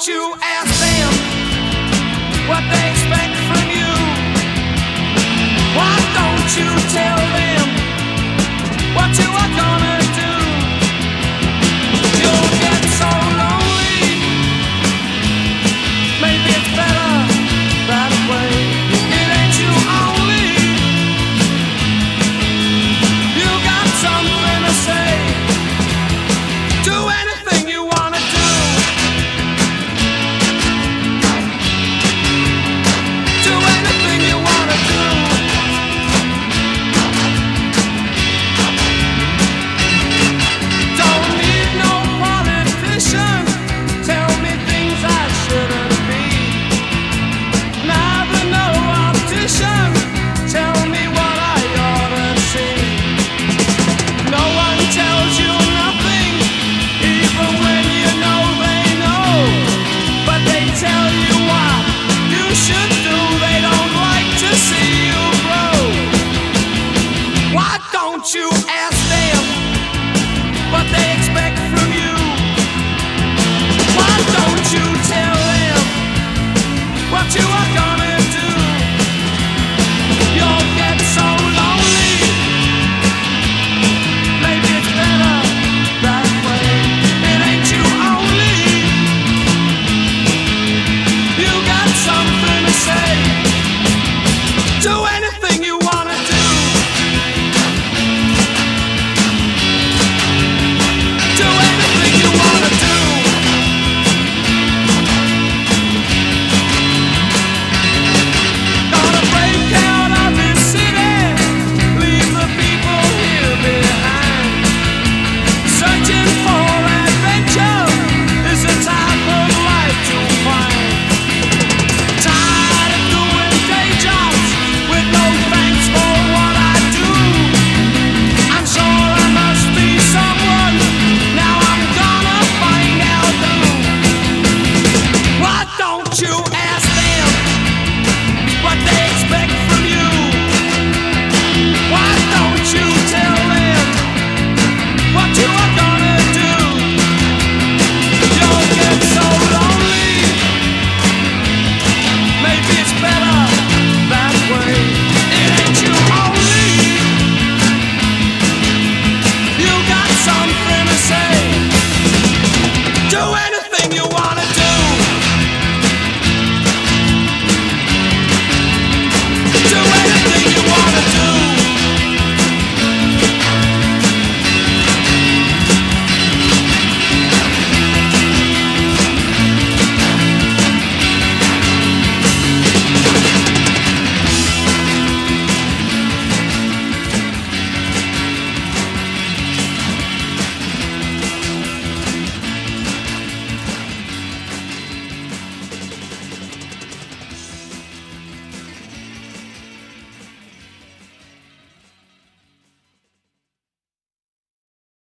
Don't you ask them what they expect from you. Why don't you tell them what you are gonna want you